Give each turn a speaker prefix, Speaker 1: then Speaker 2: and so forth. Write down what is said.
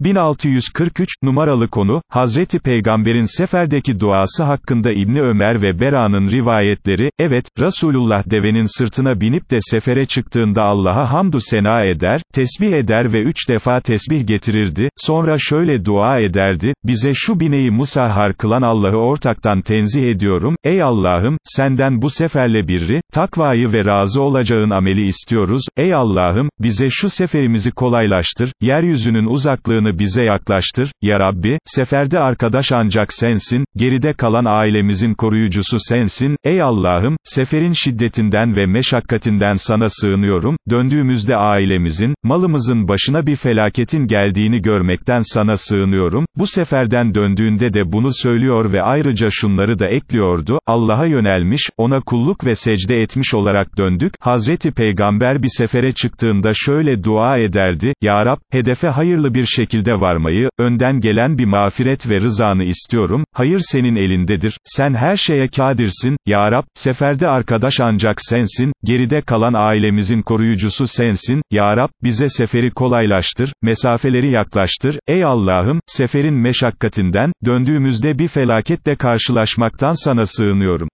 Speaker 1: 1643, numaralı konu, Hazreti Peygamber'in seferdeki duası hakkında İbni Ömer ve Bera'nın rivayetleri, evet, Resulullah devenin sırtına binip de sefere çıktığında Allah'a hamdü sena eder, tesbih eder ve üç defa tesbih getirirdi, sonra şöyle dua ederdi, bize şu bineği musahhar kılan Allah'ı ortaktan tenzih ediyorum, ey Allah'ım, senden bu seferle birri, takvayı ve razı olacağın ameli istiyoruz, ey Allah'ım, bize şu seferimizi kolaylaştır, yeryüzünün uzaklığını bize yaklaştır, ya Rabbi, seferde arkadaş ancak sensin, geride kalan ailemizin koruyucusu sensin, ey Allah'ım, seferin şiddetinden ve meşakkatinden sana sığınıyorum, döndüğümüzde ailemizin, malımızın başına bir felaketin geldiğini görmekten sana sığınıyorum, bu seferden döndüğünde de bunu söylüyor ve ayrıca şunları da ekliyordu, Allah'a yönelmiş, ona kulluk ve secde etmiş olarak döndük, Hazreti Peygamber bir sefere çıktığında şöyle dua ederdi, Ya Rab, hedefe hayırlı bir şekilde varmayı, önden gelen bir mağfiret ve rızanı istiyorum, hayır senin elindedir, sen her şeye kadirsin, Ya Rab, seferde arkadaş ancak sensin, geride kalan ailemizin koruyucusu sensin, Ya Rab, bize seferi kolaylaştır, mesafeleri yaklaştır, ey Allah'ım, seferin meşakkatinden, döndüğümüzde bir felaketle karşılaşmaktan sana sığınıyorum.